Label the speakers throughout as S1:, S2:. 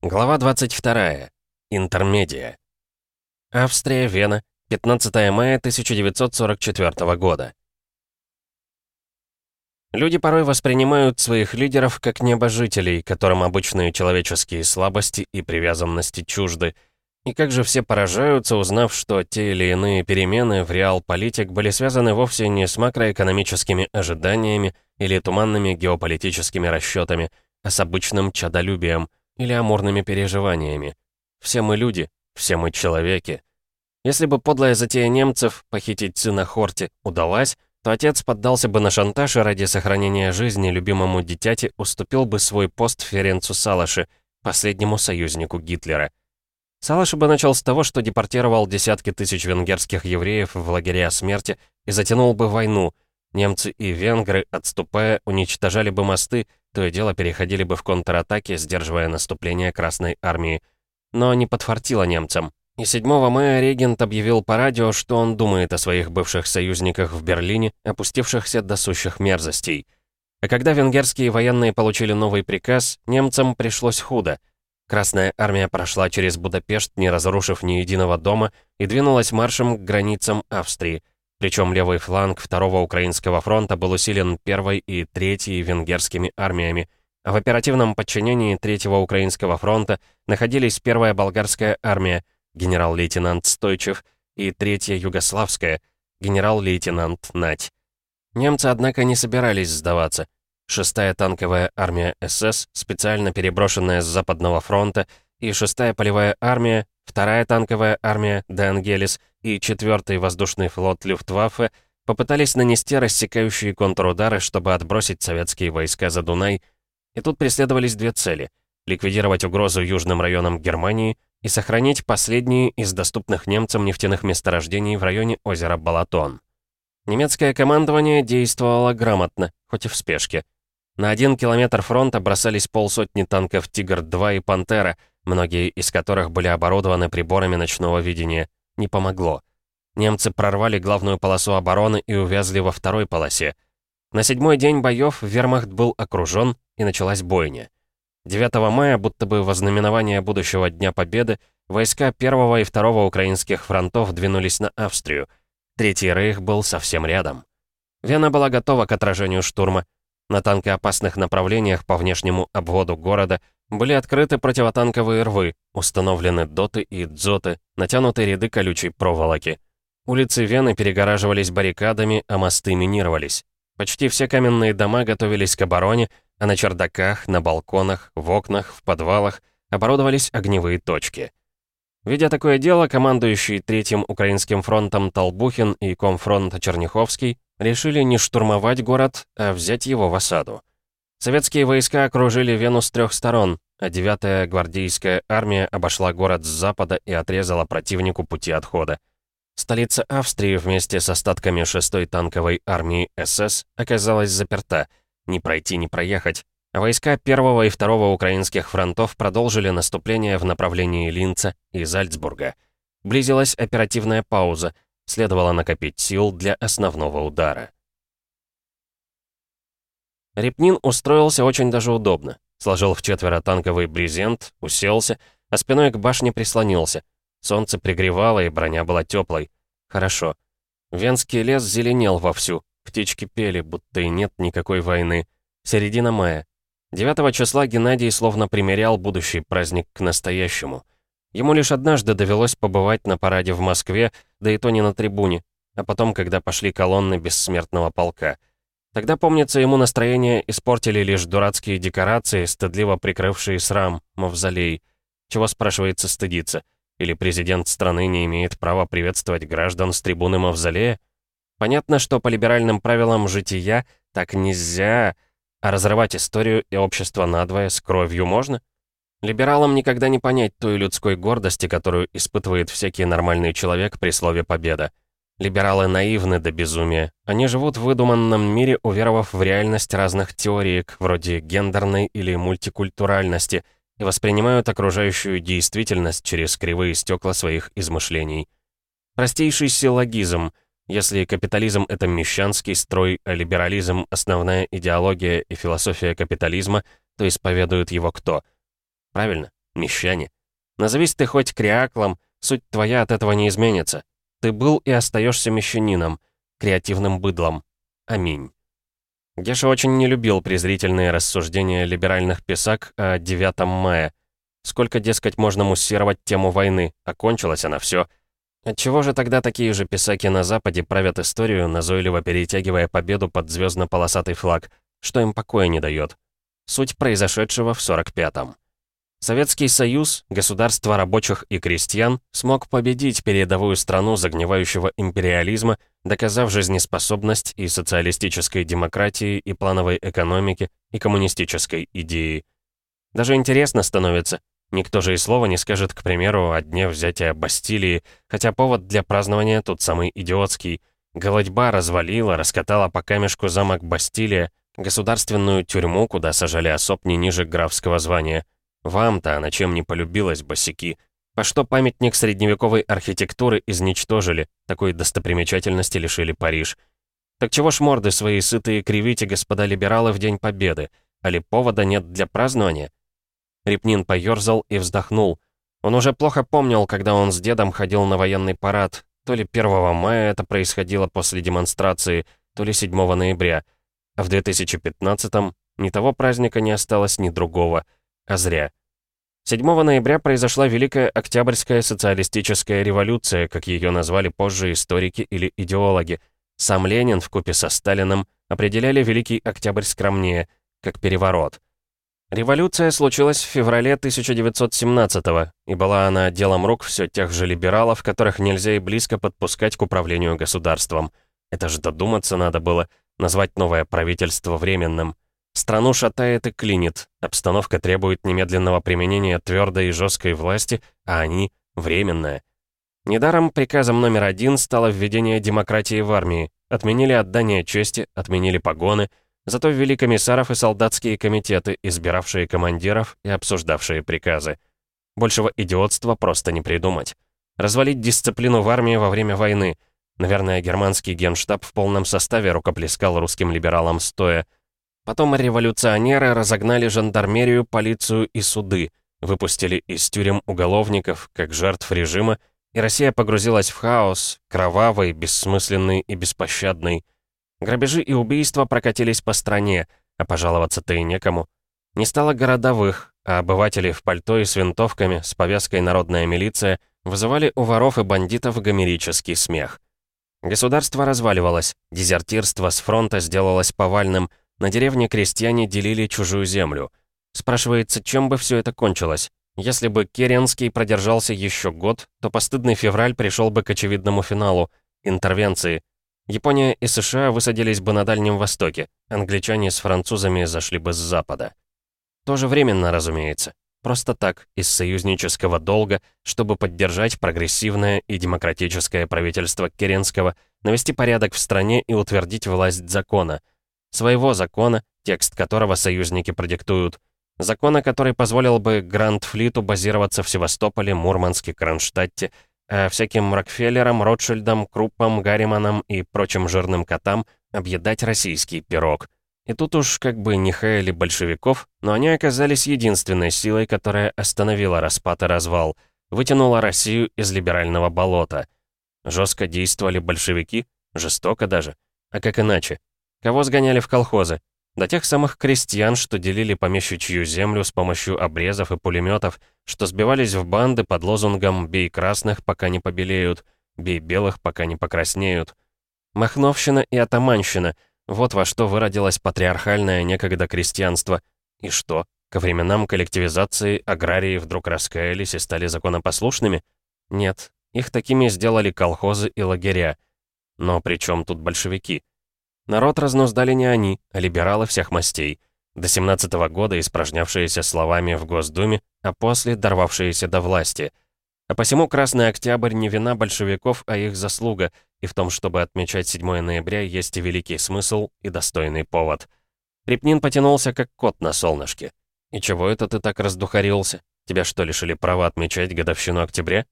S1: Глава 22. Интермедия. Австрия, Вена, 15 мая 1944 года. Люди порой воспринимают своих лидеров как небожителей, которым обычные человеческие слабости и привязанности чужды. И как же все поражаются, узнав, что те или иные перемены в реал-политик были связаны вовсе не с макроэкономическими ожиданиями или туманными геополитическими расчетами, а с обычным чадолюбием – или амурными переживаниями. Все мы люди, все мы человеки. Если бы подлая затея немцев похитить сына Хорти удалась, то отец поддался бы на шантаж и ради сохранения жизни любимому дитяти уступил бы свой пост Ференцу Салаши, последнему союзнику Гитлера. Салаши бы начал с того, что депортировал десятки тысяч венгерских евреев в лагеря смерти и затянул бы войну. Немцы и венгры, отступая, уничтожали бы мосты, то и дело переходили бы в контратаки, сдерживая наступление Красной Армии. Но не подфартило немцам. И 7 мая регент объявил по радио, что он думает о своих бывших союзниках в Берлине, опустившихся до сущих мерзостей. А когда венгерские военные получили новый приказ, немцам пришлось худо. Красная армия прошла через Будапешт, не разрушив ни единого дома, и двинулась маршем к границам Австрии – причем левый фланг второго Украинского фронта был усилен первой и третьей венгерскими армиями, а в оперативном подчинении третьего Украинского фронта находились первая болгарская армия, генерал-лейтенант Стойчев, и третья югославская, генерал-лейтенант Нать. Немцы, однако, не собирались сдаваться. Шестая танковая армия СС, специально переброшенная с Западного фронта, и шестая полевая армия, вторая танковая армия Де и 4-й воздушный флот Люфтваффе попытались нанести рассекающие контрудары, чтобы отбросить советские войска за Дунай, и тут преследовались две цели — ликвидировать угрозу южным районам Германии и сохранить последние из доступных немцам нефтяных месторождений в районе озера Балатон. Немецкое командование действовало грамотно, хоть и в спешке. На один километр фронта бросались полсотни танков «Тигр-2» и «Пантера», многие из которых были оборудованы приборами ночного видения. Не помогло. Немцы прорвали главную полосу обороны и увязли во второй полосе. На седьмой день боев вермахт был окружен, и началась бойня. 9 мая, будто бы во знаменование будущего Дня Победы, войска первого и второго украинских фронтов двинулись на Австрию. Третий рейх был совсем рядом. Вена была готова к отражению штурма. На танкоопасных направлениях по внешнему обводу города были открыты противотанковые рвы, установлены доты и дзоты, натянуты ряды колючей проволоки. Улицы Вены перегораживались баррикадами, а мосты минировались. Почти все каменные дома готовились к обороне, а на чердаках, на балконах, в окнах, в подвалах оборудовались огневые точки. Видя такое дело, командующий Третьим Украинским фронтом Толбухин и комфронт Черняховский решили не штурмовать город, а взять его в осаду. Советские войска окружили Вену с трех сторон, а 9-я гвардейская армия обошла город с запада и отрезала противнику пути отхода. Столица Австрии вместе с остатками 6-й танковой армии СС оказалась заперта. Не пройти, не проехать. А войска 1 и 2 украинских фронтов продолжили наступление в направлении Линца и Зальцбурга. Близилась оперативная пауза, следовало накопить сил для основного удара. Репнин устроился очень даже удобно. Сложил в четверо танковый брезент, уселся, а спиной к башне прислонился. Солнце пригревало, и броня была теплой. Хорошо. Венский лес зеленел вовсю. Птички пели, будто и нет никакой войны. Середина мая. 9 числа Геннадий словно примерял будущий праздник к настоящему. Ему лишь однажды довелось побывать на параде в Москве, да и то не на трибуне, а потом, когда пошли колонны бессмертного полка — Тогда, помнится, ему настроение испортили лишь дурацкие декорации, стыдливо прикрывшие срам, мавзолей. Чего, спрашивается, стыдиться? Или президент страны не имеет права приветствовать граждан с трибуны мавзолея? Понятно, что по либеральным правилам жития так нельзя, а разрывать историю и общество надвое с кровью можно? Либералам никогда не понять той людской гордости, которую испытывает всякий нормальный человек при слове «победа». Либералы наивны до безумия. Они живут в выдуманном мире, уверовав в реальность разных теориек, вроде гендерной или мультикультуральности, и воспринимают окружающую действительность через кривые стекла своих измышлений. Простейший силлогизм. Если капитализм — это мещанский строй, а либерализм — основная идеология и философия капитализма, то исповедует его кто? Правильно, Мещане. Назовись ты хоть креаклом, суть твоя от этого не изменится. Ты был и остаешься мещанином, креативным быдлом. Аминь. Геша очень не любил презрительные рассуждения либеральных писак о 9 мая. Сколько, дескать, можно муссировать тему войны, окончилась она все. Отчего же тогда такие же писаки на Западе правят историю, назойливо перетягивая победу под звездно полосатый флаг, что им покоя не дает? Суть произошедшего в 45-м. Советский Союз, государство рабочих и крестьян, смог победить передовую страну загнивающего империализма, доказав жизнеспособность и социалистической демократии, и плановой экономики, и коммунистической идеи. Даже интересно становится, никто же и слова не скажет, к примеру, о дне взятия Бастилии, хотя повод для празднования тут самый идиотский. Голодьба развалила, раскатала по камешку замок Бастилия, государственную тюрьму, куда сажали особ не ниже графского звания – вам-то она чем не полюбилась, босики? По что памятник средневековой архитектуры изничтожили, такой достопримечательности лишили Париж? Так чего ж морды свои сытые кривите, господа либералы, в День Победы? Али повода нет для празднования? Репнин поёрзал и вздохнул. Он уже плохо помнил, когда он с дедом ходил на военный парад. То ли 1 мая это происходило после демонстрации, то ли 7 ноября. А в 2015-м ни того праздника не осталось, ни другого — а зря. 7 ноября произошла Великая Октябрьская социалистическая революция, как ее назвали позже историки или идеологи. Сам Ленин вкупе со Сталином определяли Великий Октябрь скромнее, как переворот. Революция случилась в феврале 1917-го, и была она делом рук все тех же либералов, которых нельзя и близко подпускать к управлению государством. Это же додуматься надо было, назвать новое правительство временным. Страну шатает и клинит, обстановка требует немедленного применения твердой и жесткой власти, а они — временная. Недаром приказом номер один стало введение демократии в армии. Отменили отдание чести, отменили погоны, зато ввели комиссаров и солдатские комитеты, избиравшие командиров и обсуждавшие приказы. Большего идиотства просто не придумать. Развалить дисциплину в армии во время войны. Наверное, германский генштаб в полном составе рукоплескал русским либералам стоя — Потом революционеры разогнали жандармерию, полицию и суды, выпустили из тюрем уголовников, как жертв режима, и Россия погрузилась в хаос, кровавый, бессмысленный и беспощадный. Грабежи и убийства прокатились по стране, а пожаловаться-то и некому. Не стало городовых, а обыватели в пальто и с винтовками, с повязкой «Народная милиция» вызывали у воров и бандитов гомерический смех. Государство разваливалось, дезертирство с фронта сделалось повальным, на деревне крестьяне делили чужую землю. Спрашивается, чем бы все это кончилось? Если бы Керенский продержался еще год, то постыдный февраль пришел бы к очевидному финалу — интервенции. Япония и США высадились бы на Дальнем Востоке, англичане с французами зашли бы с запада. Тоже временно, разумеется. Просто так, из союзнического долга, чтобы поддержать прогрессивное и демократическое правительство Керенского, навести порядок в стране и утвердить власть закона — Своего закона, текст которого союзники продиктуют. Закона, который позволил бы Гранд-флиту базироваться в Севастополе, Мурманске, Кронштадте, а всяким Рокфеллерам, Ротшильдам, Круппам, Гарриманам и прочим жирным котам объедать российский пирог. И тут уж как бы не хаяли большевиков, но они оказались единственной силой, которая остановила распад и развал, вытянула Россию из либерального болота. Жестко действовали большевики, жестоко даже. А как иначе? Кого сгоняли в колхозы? До тех самых крестьян, что делили помещичью землю с помощью обрезов и пулеметов, что сбивались в банды под лозунгом «бей красных, пока не побелеют», «бей белых, пока не покраснеют». Махновщина и атаманщина — вот во что выродилось патриархальное некогда крестьянство. И что, ко временам коллективизации аграрии вдруг раскаялись и стали законопослушными? Нет, их такими сделали колхозы и лагеря. Но при чем тут большевики? Народ разнуздали не они, а либералы всех мастей. До 17 -го года испражнявшиеся словами в Госдуме, а после дорвавшиеся до власти. А посему Красный Октябрь не вина большевиков, а их заслуга, и в том, чтобы отмечать 7 ноября, есть и великий смысл, и достойный повод. Репнин потянулся, как кот на солнышке. «И чего это ты так раздухарился? Тебя что, лишили права отмечать годовщину октября?»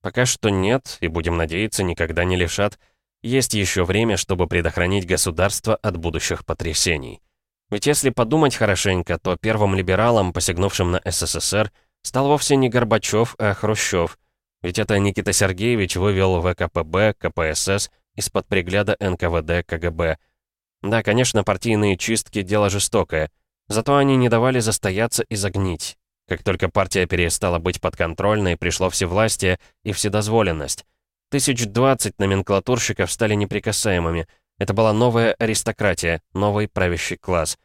S1: «Пока что нет, и, будем надеяться, никогда не лишат. Есть еще время, чтобы предохранить государство от будущих потрясений. Ведь если подумать хорошенько, то первым либералом, посягнувшим на СССР, стал вовсе не Горбачев, а Хрущев. Ведь это Никита Сергеевич вывел ВКПБ, КПСС из-под пригляда НКВД, КГБ. Да, конечно, партийные чистки — дело жестокое. Зато они не давали застояться и загнить. Как только партия перестала быть подконтрольной, пришло всевластие и вседозволенность. Тысяч двадцать номенклатурщиков стали неприкасаемыми. Это была новая аристократия, новый правящий класс.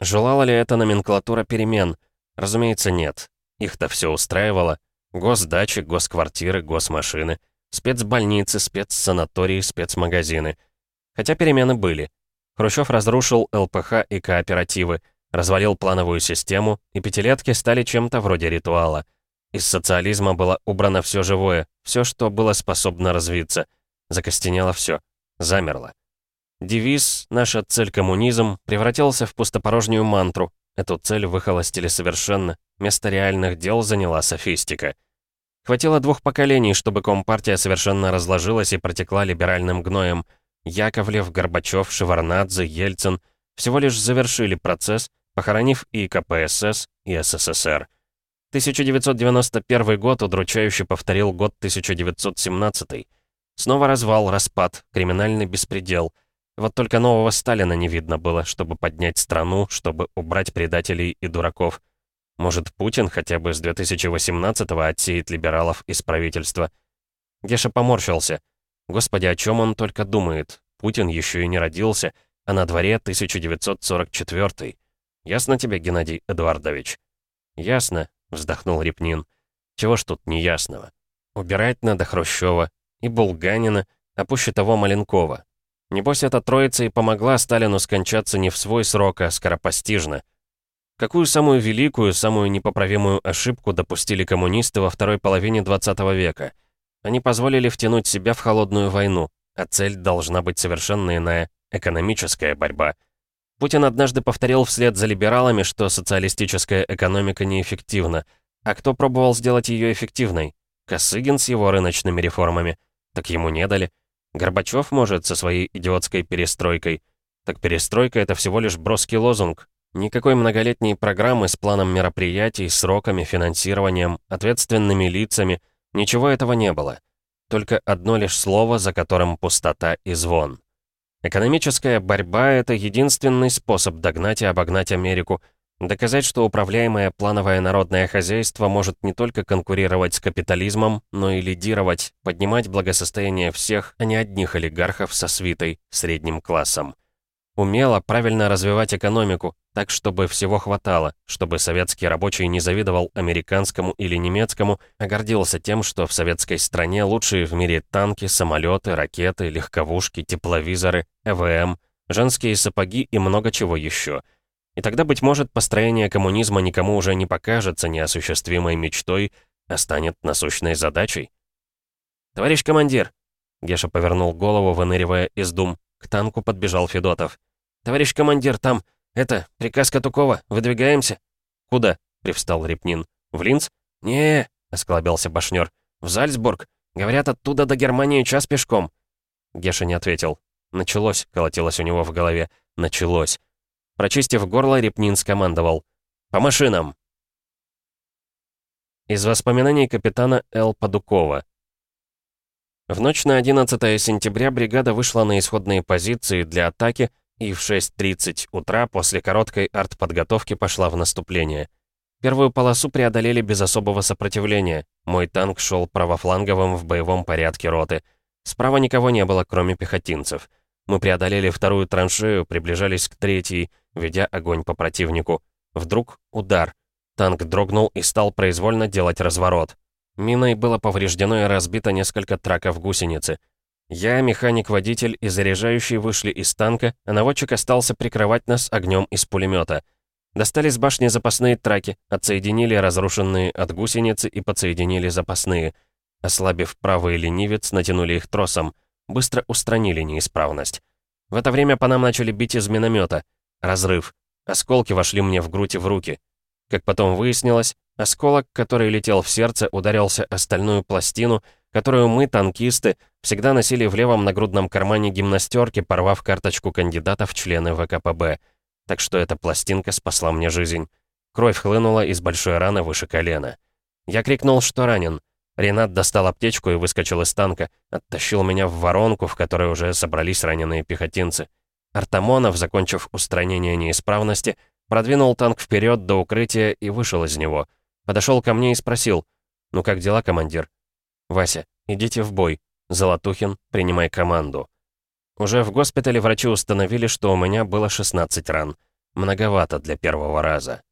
S1: Желала ли эта номенклатура перемен? Разумеется, нет. Их-то все устраивало. Госдачи, госквартиры, госмашины, спецбольницы, спецсанатории, спецмагазины. Хотя перемены были. Хрущев разрушил ЛПХ и кооперативы, развалил плановую систему, и пятилетки стали чем-то вроде ритуала. Из социализма было убрано все живое, все, что было способно развиться. Закостенело все, замерло. Девиз «Наша цель коммунизм» превратился в пустопорожнюю мантру. Эту цель выхолостили совершенно. Место реальных дел заняла софистика. Хватило двух поколений, чтобы Компартия совершенно разложилась и протекла либеральным гноем. Яковлев, Горбачев, Шеварнадзе, Ельцин всего лишь завершили процесс, похоронив и КПСС, и СССР. 1991 год удручающе повторил год 1917. Снова развал, распад, криминальный беспредел. Вот только нового Сталина не видно было, чтобы поднять страну, чтобы убрать предателей и дураков. Может, Путин хотя бы с 2018-го отсеет либералов из правительства? Геша поморщился. Господи, о чем он только думает? Путин еще и не родился, а на дворе 1944 Ясно тебе, Геннадий Эдуардович?» «Ясно», — вздохнул Репнин. «Чего ж тут неясного? Убирать надо Хрущева и Булганина, а пуще того Маленкова. Небось, эта троица и помогла Сталину скончаться не в свой срок, а скоропостижно. Какую самую великую, самую непоправимую ошибку допустили коммунисты во второй половине 20 века? Они позволили втянуть себя в холодную войну, а цель должна быть совершенно иная — экономическая борьба — Путин однажды повторил вслед за либералами, что социалистическая экономика неэффективна. А кто пробовал сделать ее эффективной? Косыгин с его рыночными реформами. Так ему не дали. Горбачев, может, со своей идиотской перестройкой. Так перестройка — это всего лишь броский лозунг. Никакой многолетней программы с планом мероприятий, сроками, финансированием, ответственными лицами. Ничего этого не было. Только одно лишь слово, за которым пустота и звон. Экономическая борьба — это единственный способ догнать и обогнать Америку, доказать, что управляемое плановое народное хозяйство может не только конкурировать с капитализмом, но и лидировать, поднимать благосостояние всех, а не одних олигархов со свитой, средним классом. Умело, правильно развивать экономику, так, чтобы всего хватало, чтобы советский рабочий не завидовал американскому или немецкому, а гордился тем, что в советской стране лучшие в мире танки, самолеты, ракеты, легковушки, тепловизоры, ЭВМ, женские сапоги и много чего еще. И тогда, быть может, построение коммунизма никому уже не покажется неосуществимой мечтой, а станет насущной задачей. «Товарищ командир!» Геша повернул голову, выныривая из дум. К танку подбежал Федотов. «Товарищ командир, там... Это, приказ Катукова. Выдвигаемся?» «Куда?» — привстал Репнин. «В Линц?» не осклабился Башнер. «В Зальцбург. Говорят, оттуда до Германии час пешком». Геша не ответил. «Началось», — колотилось у него в голове. «Началось». Прочистив горло, Репнин скомандовал. «По машинам!» Из воспоминаний капитана Л. Падукова. В ночь на 11 сентября бригада вышла на исходные позиции для атаки и в 6.30 утра после короткой артподготовки пошла в наступление. Первую полосу преодолели без особого сопротивления. Мой танк шел правофланговым в боевом порядке роты. Справа никого не было, кроме пехотинцев. Мы преодолели вторую траншею, приближались к третьей, ведя огонь по противнику. Вдруг удар. Танк дрогнул и стал произвольно делать разворот. Миной было повреждено и разбито несколько траков гусеницы. Я, механик-водитель и заряжающий вышли из танка, а наводчик остался прикрывать нас огнем из пулемета. Достали с башни запасные траки, отсоединили разрушенные от гусеницы и подсоединили запасные. Ослабив правый ленивец, натянули их тросом. Быстро устранили неисправность. В это время по нам начали бить из миномета. Разрыв. Осколки вошли мне в грудь и в руки. Как потом выяснилось, Осколок, который летел в сердце, ударился о стальную пластину, которую мы, танкисты, всегда носили в левом нагрудном кармане гимнастерки, порвав карточку кандидата в члены ВКПБ. Так что эта пластинка спасла мне жизнь. Кровь хлынула из большой раны выше колена. Я крикнул, что ранен. Ренат достал аптечку и выскочил из танка, оттащил меня в воронку, в которой уже собрались раненые пехотинцы. Артамонов, закончив устранение неисправности, продвинул танк вперед до укрытия и вышел из него. Подошел ко мне и спросил, «Ну как дела, командир?» «Вася, идите в бой. Золотухин, принимай команду». Уже в госпитале врачи установили, что у меня было 16 ран. Многовато для первого раза.